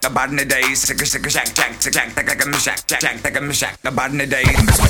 The body in the days, sick, sick, shack, shack, shack, shack, shack, shack, shack, the body in.